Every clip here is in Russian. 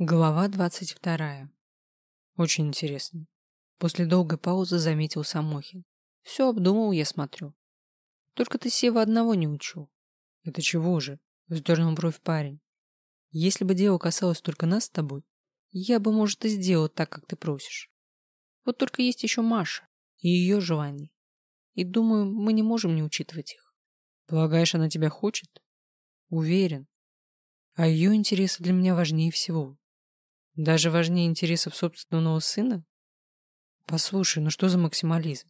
Глава двадцать вторая. Очень интересно. После долгой паузы заметил Самохин. Все обдумал, я смотрю. Только ты Сева одного не учу. Это чего же? Вздернул бровь парень. Если бы дело касалось только нас с тобой, я бы, может, и сделал так, как ты просишь. Вот только есть еще Маша и ее желания. И думаю, мы не можем не учитывать их. Полагаешь, она тебя хочет? Уверен. А ее интересы для меня важнее всего. Даже важнее интересов собственного сына? Послушай, ну что за максимализм?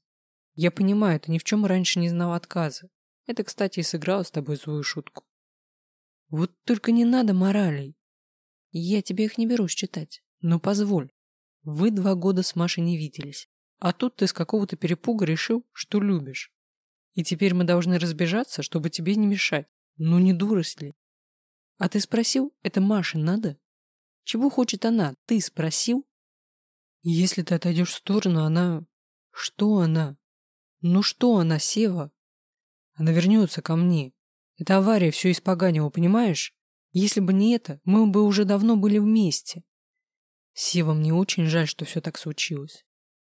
Я понимаю, ты ни в чем раньше не знал отказа. Это, кстати, и сыграло с тобой злую шутку. Вот только не надо моралей. Я тебе их не берусь читать. Но позволь. Вы два года с Машей не виделись. А тут ты с какого-то перепуга решил, что любишь. И теперь мы должны разбежаться, чтобы тебе не мешать. Ну не дурость ли? А ты спросил, это Маше надо? Чего хочет она? Ты спросил? Если ты отойдешь в сторону, она... Что она? Ну что она, Сева? Она вернется ко мне. Это авария все испоганила, понимаешь? Если бы не это, мы бы уже давно были вместе. Сева, мне очень жаль, что все так случилось.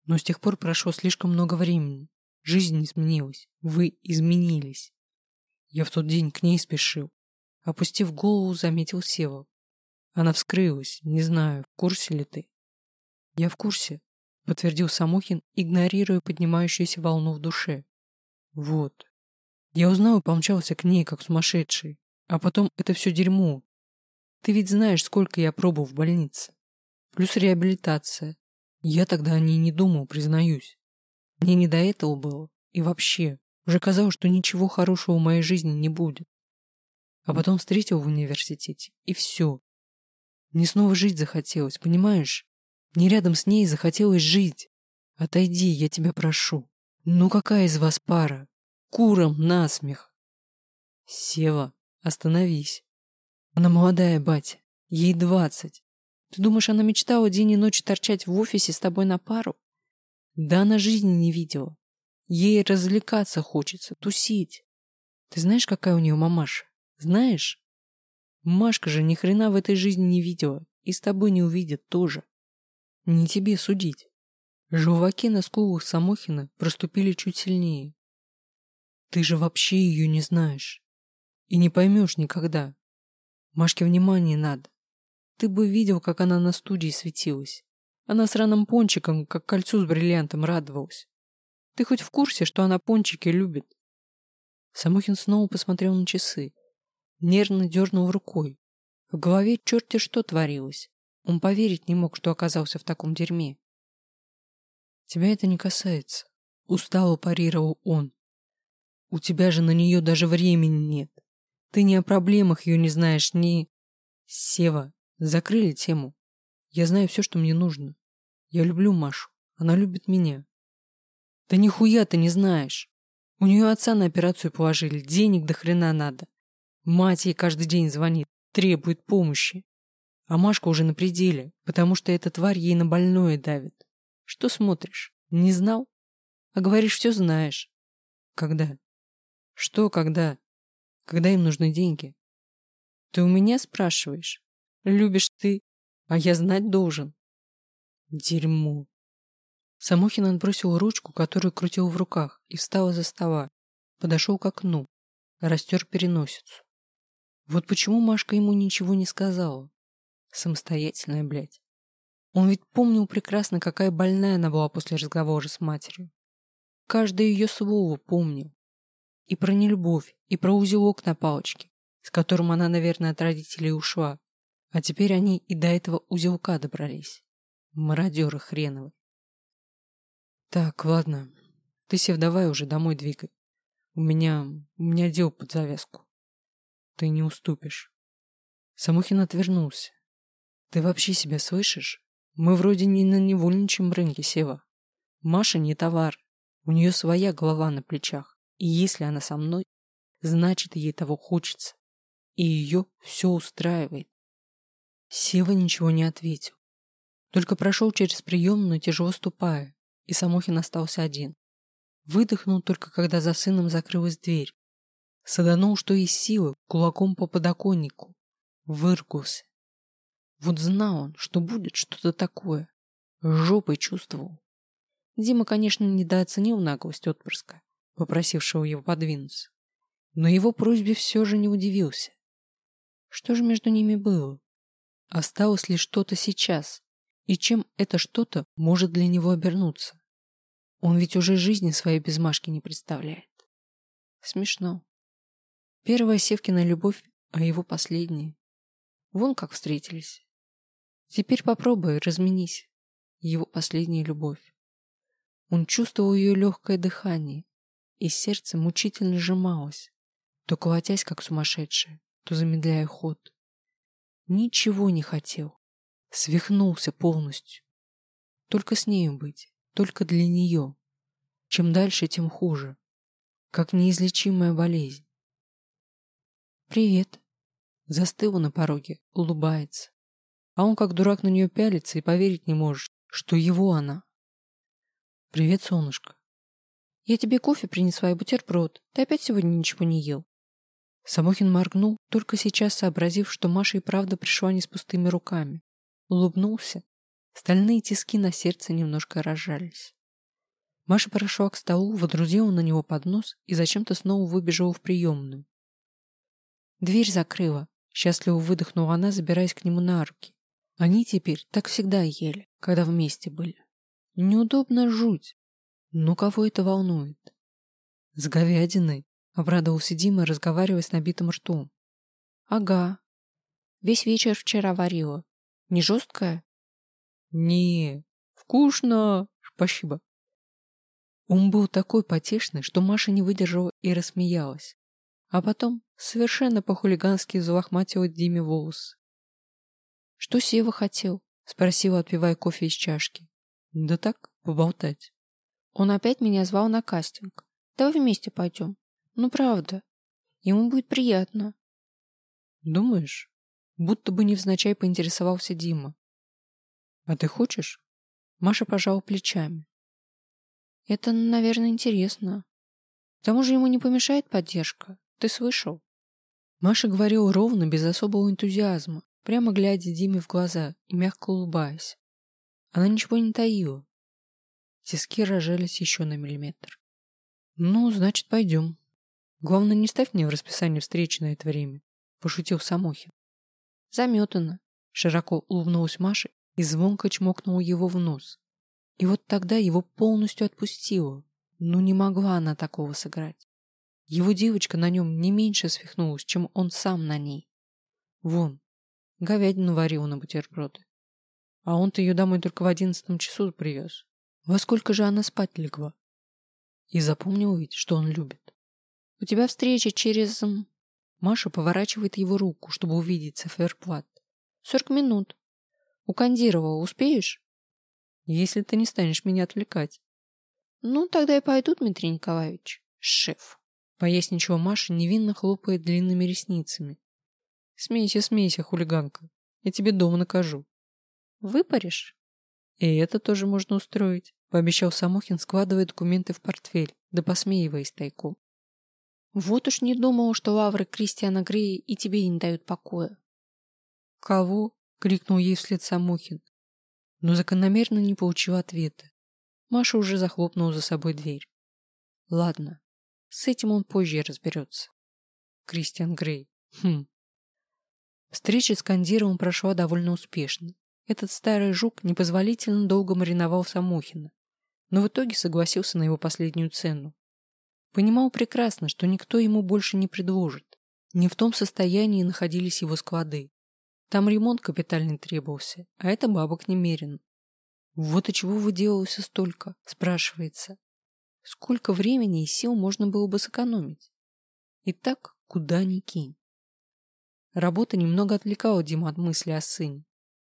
Но с тех пор прошло слишком много времени. Жизнь изменилась. Вы изменились. Я в тот день к ней спешил. Опустив голову, заметил Сева. Она вскрылась. Не знаю, в курсе ли ты? Я в курсе, подтвердил Самохин, игнорируя поднимающуюся волну в душе. Вот. Я узнал и помчался к ней, как сумасшедший. А потом это все дерьмо. Ты ведь знаешь, сколько я пробовал в больнице. Плюс реабилитация. Я тогда о ней не думал, признаюсь. Мне не до этого было. И вообще, уже казалось, что ничего хорошего в моей жизни не будет. А потом встретил в университете, и все. Мне снова жить захотелось, понимаешь? Мне рядом с ней захотелось жить. Отойди, я тебя прошу. Ну какая из вас пара? Куром насмех. Сева, остановись. Она молодая, батя. Ей двадцать. Ты думаешь, она мечтала день и ночь торчать в офисе с тобой на пару? Да она жизни не видела. Ей развлекаться хочется, тусить. Ты знаешь, какая у нее мамаша? Знаешь? Машка же ни хрена в этой жизни не видела и с тобой не увидит тоже. Не тебе судить. Желваки на скулах Самохина проступили чуть сильнее. Ты же вообще ее не знаешь. И не поймешь никогда. Машке внимание надо. Ты бы видел, как она на студии светилась. Она с раным пончиком, как кольцу с бриллиантом, радовалась. Ты хоть в курсе, что она пончики любит? Самохин снова посмотрел на часы. Нервно дернул рукой. В голове черти что творилось. Он поверить не мог, что оказался в таком дерьме. Тебя это не касается. Устало парировал он. У тебя же на нее даже времени нет. Ты ни о проблемах ее не знаешь, ни... Сева, Закрыли тему. Я знаю все, что мне нужно. Я люблю Машу. Она любит меня. Да нихуя ты не знаешь. У нее отца на операцию положили. Денег до хрена надо. Мать ей каждый день звонит. Требует помощи. А Машка уже на пределе, потому что эта тварь ей на больное давит. Что смотришь? Не знал? А говоришь, все знаешь. Когда? Что когда? Когда им нужны деньги? Ты у меня спрашиваешь? Любишь ты, а я знать должен. Дерьмо. Самохин отбросил ручку, которую крутил в руках, и встал из-за стола. Подошел к окну, растер переносицу. Вот почему Машка ему ничего не сказала. Самостоятельная, блядь. Он ведь помнил прекрасно, какая больная она была после разговора с матерью. Каждое ее слово помнил. И про нелюбовь, и про узелок на палочке, с которым она, наверное, от родителей ушла. А теперь они и до этого узелка добрались. Мародеры хреновы. Так, ладно. Ты, Сев, давай уже домой двигай. У меня... у меня дел под завязку. Ты не уступишь. Самохин отвернулся. Ты вообще себя слышишь? Мы вроде не на невольничьем рынке, Сева. Маша не товар. У нее своя голова на плечах. И если она со мной, значит, ей того хочется. И ее все устраивает. Сева ничего не ответил. Только прошел через приемную, тяжело ступая, и Самохин остался один. Выдохнул только, когда за сыном закрылась дверь. Саданул, что из силы, кулаком по подоконнику. Выркулся. Вот знал он, что будет что-то такое. Жопой чувствовал. Дима, конечно, недооценил наглость отпрыска, попросившего его подвинуться. Но его просьбе все же не удивился. Что же между ними было? Осталось ли что-то сейчас? И чем это что-то может для него обернуться? Он ведь уже жизни своей без Машки не представляет. Смешно. Первая Севкина любовь, а его последняя. Вон как встретились. Теперь попробуй, разменись. Его последняя любовь. Он чувствовал ее легкое дыхание, и сердце мучительно сжималось, то колотясь, как сумасшедшее, то замедляя ход. Ничего не хотел. Свихнулся полностью. Только с нею быть, только для нее. Чем дальше, тем хуже. Как неизлечимая болезнь. «Привет». Застыла на пороге, улыбается. А он как дурак на нее пялится и поверить не может, что его она. «Привет, солнышко». «Я тебе кофе принесла и бутерброд. Ты опять сегодня ничего не ел?» Самохин моргнул, только сейчас сообразив, что Маша и правда пришла не с пустыми руками. Улыбнулся. Стальные тиски на сердце немножко разжались. Маша прошла к столу, водрузила на него поднос и зачем-то снова выбежала в приемную. Дверь закрыла. Счастливо выдохнула она, забираясь к нему на руки. Они теперь так всегда ели, когда вместе были. Неудобно жуть. Но кого это волнует? С говядиной Обрадовался Дима, разговаривая с набитым ртом. Ага. Весь вечер вчера варила. Не жесткая? Не, вкусно. Спасибо. Он был такой потешный, что Маша не выдержала и рассмеялась. А потом совершенно по-хулигански залохматила Диме волос. «Что Сева хотел?» — спросила, отпивая кофе из чашки. «Да так, поболтать». «Он опять меня звал на кастинг. Давай вместе пойдем. Ну, правда. Ему будет приятно. Думаешь? Будто бы невзначай поинтересовался Дима. А ты хочешь? Маша пожала плечами. Это, наверное, интересно. К тому же ему не помешает поддержка. Ты слышал? Маша говорила ровно, без особого энтузиазма, прямо глядя Диме в глаза и мягко улыбаясь. Она ничего не таила. Тиски рожались еще на миллиметр. «Ну, значит, пойдем», Главное, не ставь мне в расписание встречи на это время, пошутил Самохин. Заметано. Широко улыбнулась Маша и звонко чмокнула его в нос. И вот тогда его полностью отпустило. Ну не могла она такого сыграть. Его девочка на нем не меньше свихнулась, чем он сам на ней. Вон, говядину варил на бутерброды. А он-то ее домой только в одиннадцатом часу привез. Во сколько же она спать легла? И запомнил ведь, что он любит. У тебя встреча через...» Маша поворачивает его руку, чтобы увидеть циферблат. «Сорок минут. У Кандирова успеешь?» «Если ты не станешь меня отвлекать». «Ну, тогда я пойду, Дмитрий Николаевич. Шеф». Поясничала Маша, невинно хлопает длинными ресницами. «Смейся, смейся, хулиганка. Я тебе дома накажу». «Выпаришь?» «И это тоже можно устроить», — пообещал Самохин, складывая документы в портфель, да посмеиваясь тайком. Вот уж не думал, что лавры Кристиана Грея и тебе не дают покоя. «Кого?» — крикнул ей вслед Самохин. Но закономерно не получил ответа. Маша уже захлопнула за собой дверь. Ладно, с этим он позже разберется. Кристиан Грей. Хм. Встреча с Кандировым прошла довольно успешно. Этот старый жук непозволительно долго мариновал Самохина, но в итоге согласился на его последнюю цену. Понимал прекрасно, что никто ему больше не предложит. Не в том состоянии находились его склады. Там ремонт капитальный требовался, а это бабок немерено. Вот и чего выделывался столько, спрашивается. Сколько времени и сил можно было бы сэкономить? И так куда ни кинь. Работа немного отвлекала Дима от мысли о сыне.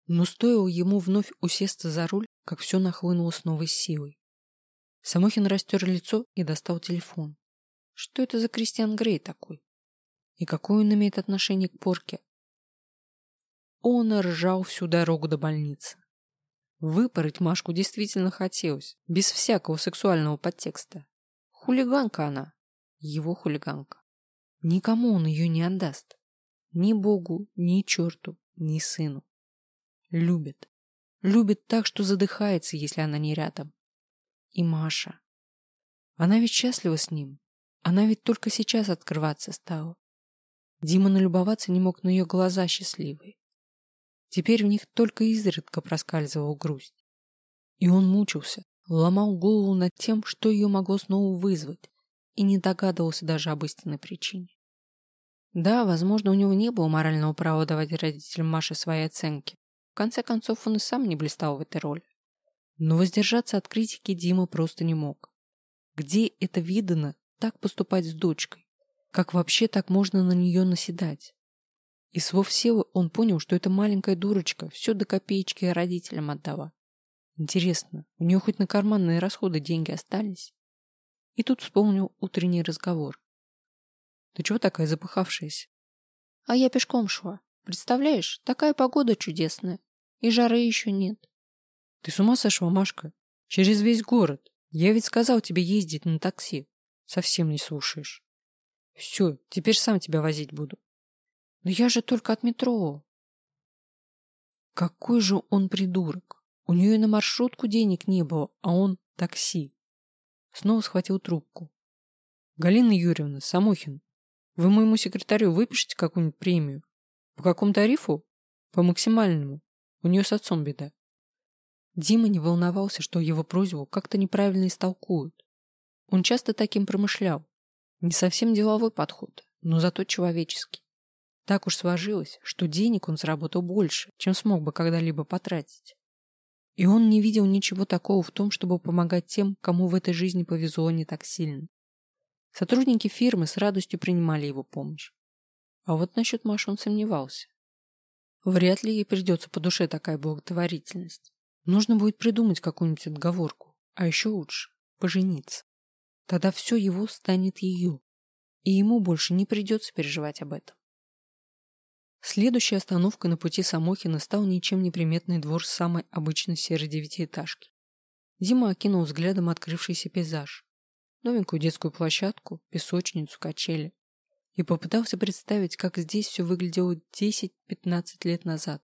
Но стоило ему вновь усесться за руль, как все нахлынуло с новой силой. Самохин растер лицо и достал телефон. Что это за Кристиан Грей такой? И какое он имеет отношение к порке? Он ржал всю дорогу до больницы. Выпороть Машку действительно хотелось, без всякого сексуального подтекста. Хулиганка она, его хулиганка. Никому он ее не отдаст. Ни Богу, ни черту, ни сыну. любит. Любит так, что задыхается, если она не рядом. И Маша. Она ведь счастлива с ним. Она ведь только сейчас открываться стала. Дима налюбоваться не мог на ее глаза счастливые. Теперь в них только изредка проскальзывала грусть. И он мучился, ломал голову над тем, что ее могло снова вызвать, и не догадывался даже об истинной причине. Да, возможно, у него не было морального права давать родителям Маши свои оценки. В конце концов, он и сам не блистал в этой роли. Но воздержаться от критики Дима просто не мог. Где это видано так поступать с дочкой? Как вообще так можно на нее наседать? И с Вовсевы он понял, что эта маленькая дурочка все до копеечки родителям отдала. Интересно, у нее хоть на карманные расходы деньги остались? И тут вспомнил утренний разговор. Ты чего такая запыхавшаяся? А я пешком шла. Представляешь, такая погода чудесная. И жары еще нет. Ты с ума сошла, Машка? Через весь город. Я ведь сказал тебе ездить на такси. Совсем не слушаешь. Все, теперь сам тебя возить буду. Но я же только от метро. Какой же он придурок. У нее и на маршрутку денег не было, а он такси. Снова схватил трубку. Галина Юрьевна, Самохин, вы моему секретарю выпишите какую-нибудь премию? По какому тарифу? По максимальному. У нее с отцом беда. Дима не волновался, что его просьбу как-то неправильно истолкуют. Он часто таким промышлял. Не совсем деловой подход, но зато человеческий. Так уж сложилось, что денег он заработал больше, чем смог бы когда-либо потратить. И он не видел ничего такого в том, чтобы помогать тем, кому в этой жизни повезло не так сильно. Сотрудники фирмы с радостью принимали его помощь. А вот насчет Маши он сомневался. Вряд ли ей придется по душе такая благотворительность. Нужно будет придумать какую-нибудь отговорку, а еще лучше – пожениться. Тогда все его станет ее, и ему больше не придется переживать об этом. Следующей остановкой на пути Самохина стал ничем не приметный двор самой обычной серой девятиэтажки. Дима окинул взглядом открывшийся пейзаж. Новенькую детскую площадку, песочницу, качели. И попытался представить, как здесь все выглядело 10-15 лет назад,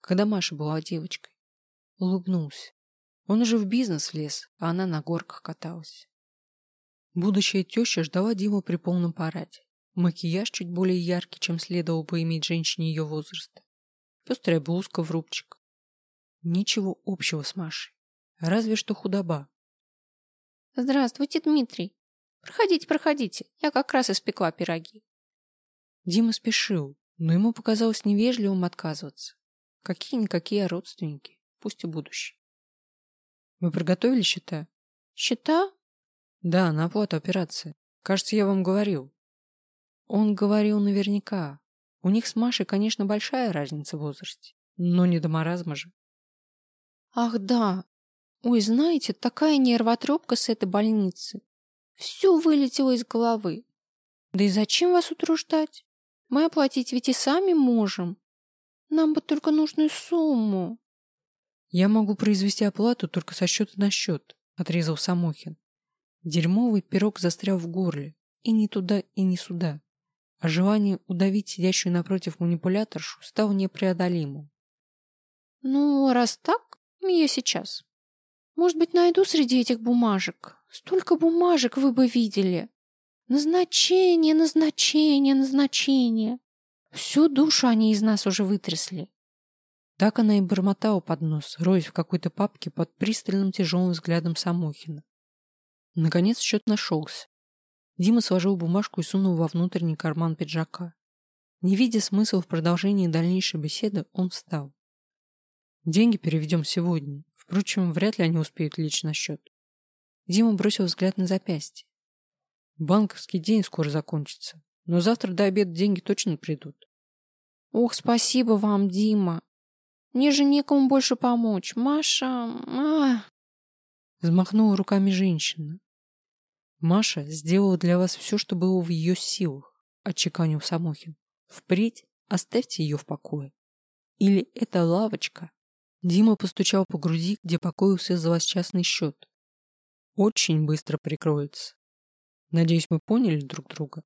когда Маша была девочкой. Улыбнулся. Он уже в бизнес влез, а она на горках каталась. Будущая теща ждала Диму при полном параде. Макияж чуть более яркий, чем следовало бы иметь женщине ее возраста. Пестрая блузка в рубчик. Ничего общего с Машей. Разве что худоба. Здравствуйте, Дмитрий. Проходите, проходите. Я как раз испекла пироги. Дима спешил, но ему показалось невежливым отказываться. Какие-никакие родственники, пусть и будущие. Вы приготовили счета? Счета? Да, на оплату операции. Кажется, я вам говорил. Он говорил наверняка. У них с Машей, конечно, большая разница в возрасте, но не до маразма же. Ах да. Ой, знаете, такая нервотрепка с этой больницы. Все вылетело из головы. Да и зачем вас утруждать? Мы оплатить ведь и сами можем. Нам бы только нужную сумму. Я могу произвести оплату только со счета на счет, отрезал Самохин. Дерьмовый пирог застрял в горле. И не туда, и не сюда а желание удавить сидящую напротив манипуляторшу стало непреодолимым. «Ну, раз так, я сейчас. Может быть, найду среди этих бумажек. Столько бумажек вы бы видели. Назначение, назначение, назначение. Всю душу они из нас уже вытрясли». Так она и бормотала под нос, роясь в какой-то папке под пристальным тяжелым взглядом Самохина. Наконец счет нашелся. Дима сложил бумажку и сунул во внутренний карман пиджака. Не видя смысла в продолжении дальнейшей беседы, он встал. Деньги переведем сегодня. Впрочем, вряд ли они успеют лечь на счет. Дима бросил взгляд на запястье. Банковский день скоро закончится, но завтра до обеда деньги точно придут. Ох, спасибо вам, Дима. Мне же некому больше помочь. Маша... А... Взмахнула руками женщина. Маша сделала для вас все, что было в ее силах, отчеканил Самохин. Впредь оставьте ее в покое. Или эта лавочка. Дима постучал по груди, где покоился злосчастный счет. Очень быстро прикроется. Надеюсь, мы поняли друг друга.